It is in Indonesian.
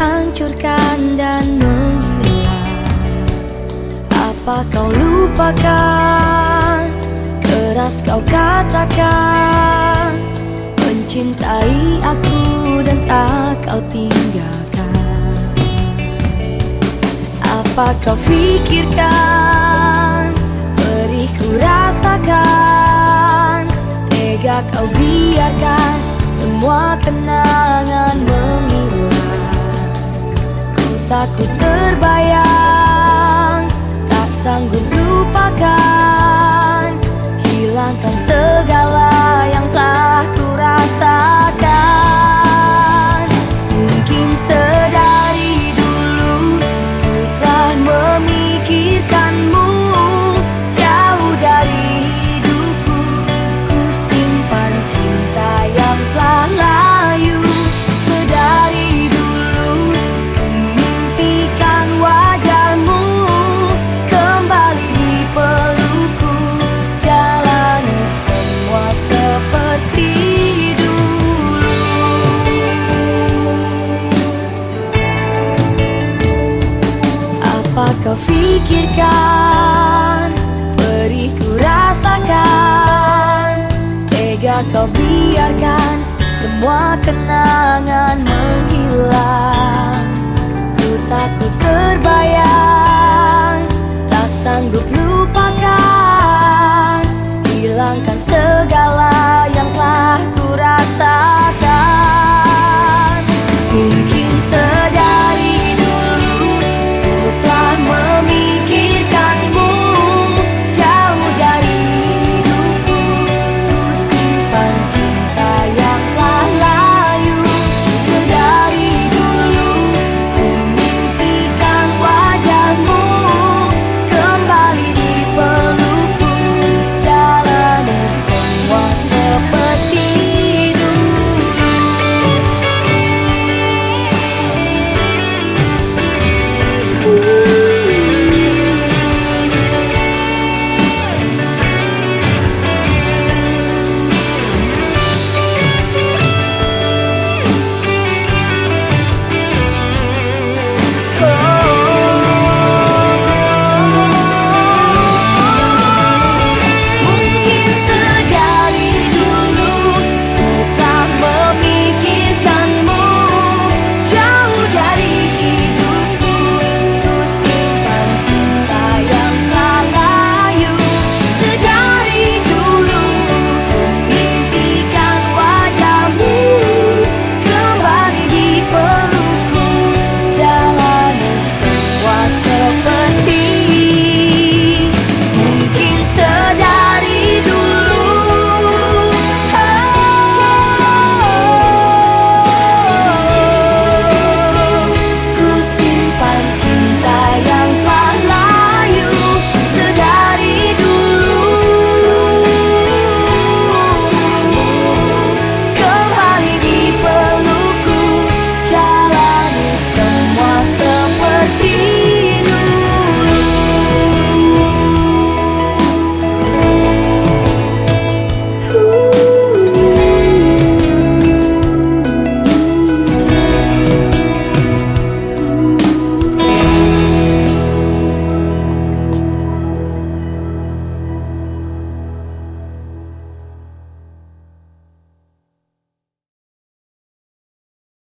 hancurkan dan menghilang. Apa kau lupakan? Keras kau katakan. Mencintai aku dan tak kau tinggalkan. Apa kau pikirkan Beri ku rasakan. Tega kau biarkan Semua kenangan Ku takut terbayang. Tak sanggup lupakan Hilangkan segala kau pikirkan Beri ku rasakan. Tega kau biarkan Semua kenangan menghilang. Ku takut terbayang